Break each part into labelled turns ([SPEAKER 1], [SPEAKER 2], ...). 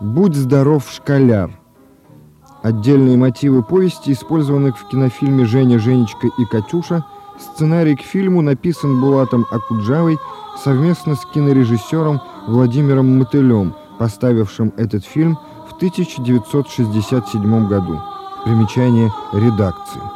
[SPEAKER 1] «Будь здоров, школяр». Отдельные мотивы повести, использованных в кинофильме «Женя, Женечка и Катюша», сценарий к фильму написан Булатом Акуджавой совместно с кинорежиссером Владимиром Мотылем, поставившим этот фильм в 1967 году. Примечание редакции.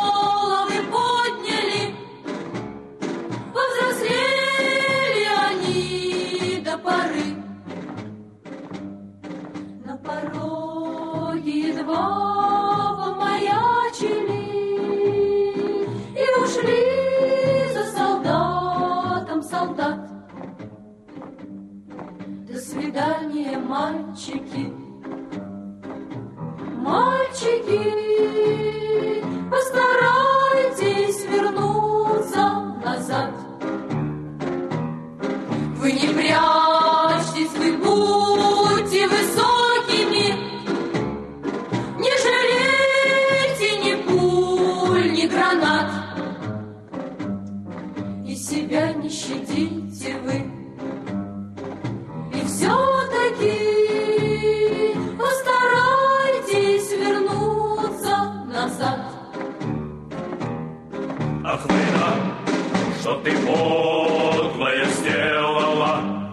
[SPEAKER 1] Львова маячили И ушли
[SPEAKER 2] за солдатом солдат. До свидания, мальчики. Мальчики.
[SPEAKER 3] Ахмына, что ты подлое сделала.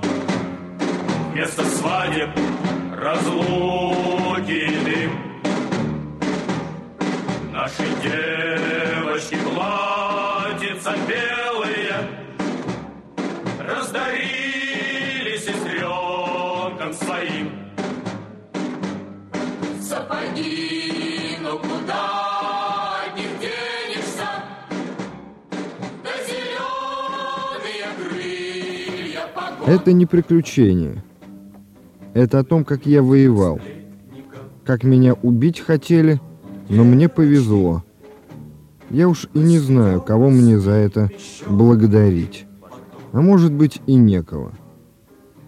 [SPEAKER 3] Место свадеб разлуки
[SPEAKER 1] и дым. Наши девочки платятся белые, Раздарили сестренкам своим. Сапоги Это не приключение. Это о том, как я воевал. Как меня убить хотели, но мне повезло. Я уж и не знаю, кого мне за это благодарить. А может быть и некого.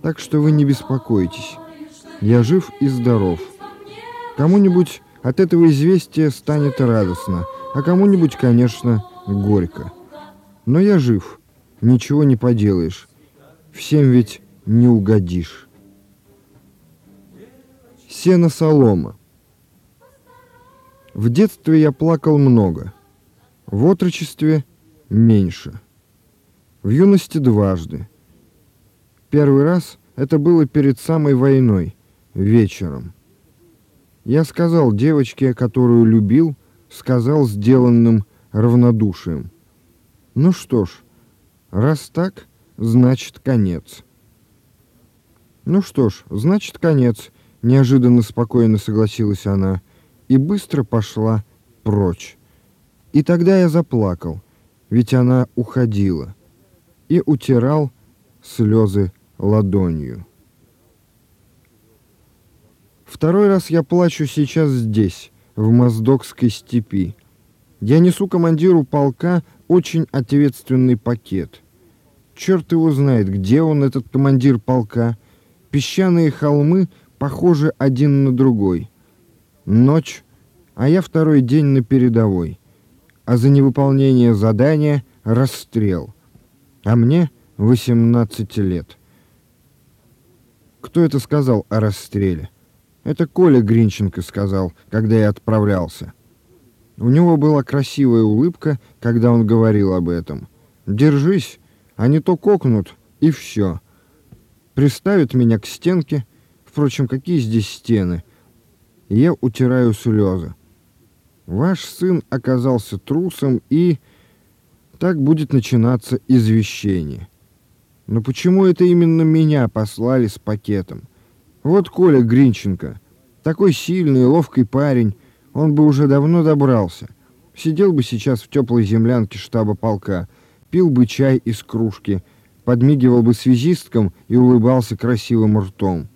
[SPEAKER 1] Так что вы не беспокойтесь. Я жив и здоров. Кому-нибудь от этого известия станет радостно, а кому-нибудь, конечно, горько. Но я жив, ничего не поделаешь. Всем ведь не угодишь. Сено-солома. В детстве я плакал много, в отрочестве меньше, в юности дважды. Первый раз это было перед самой войной, вечером. Я сказал девочке, которую любил, сказал сделанным равнодушием. Ну что ж, раз так, значит конец. Ну что ж, значит конец, неожиданно спокойно согласилась она и быстро пошла прочь. И тогда я заплакал, ведь она уходила, и утирал слезы ладонью. Второй раз я плачу сейчас здесь, в Моздокской степи. Я несу командиру полка очень ответственный пакет — Черт его знает, где он, этот командир полка. Песчаные холмы похожи один на другой. Ночь, а я второй день на передовой. А за невыполнение задания расстрел. А мне 18 лет. Кто это сказал о расстреле? Это Коля Гринченко сказал, когда я отправлялся. У него была красивая улыбка, когда он говорил об этом. «Держись, а не то кокнут, и все. Приставят меня к стенке, впрочем, какие здесь стены, и я утираю слезы. Ваш сын оказался трусом, и так будет начинаться извещение. Но почему это именно меня послали с пакетом? Вот Коля Гринченко, такой сильный, ловкий парень, он бы уже давно добрался. Сидел бы сейчас в теплой землянке штаба полка — пил бы чай из кружки, подмигивал бы связисткам и улыбался красивым ртом.